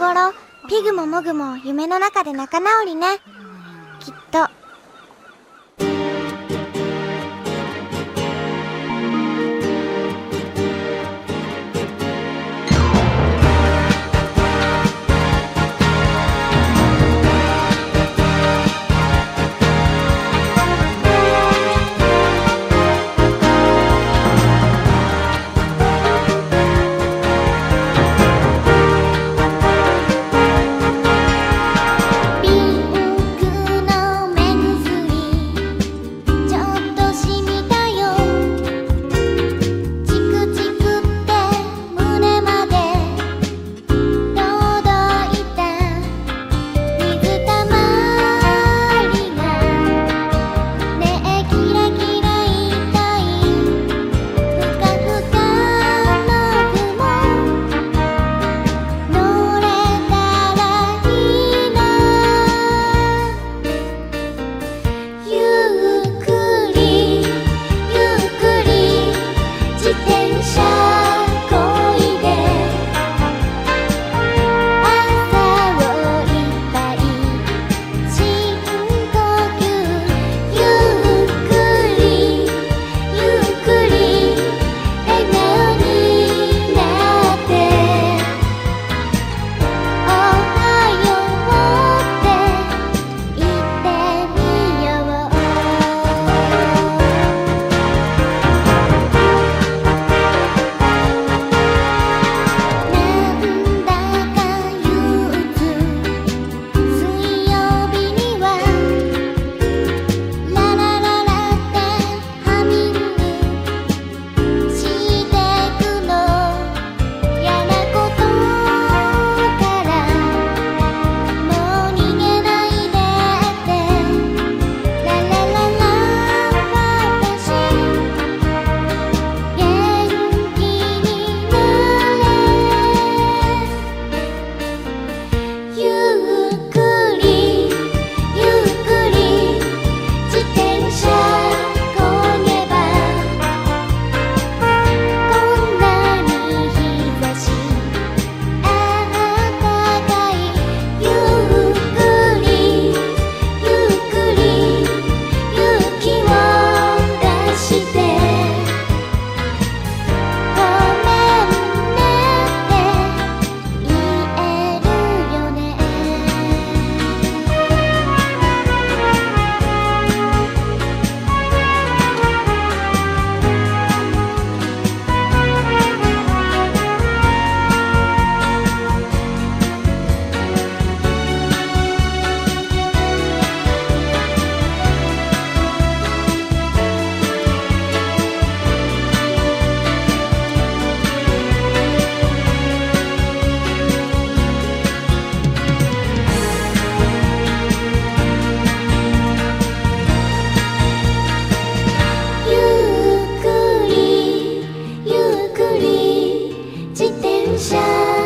頃ピグもモグも夢の中で仲直りね。きっと。下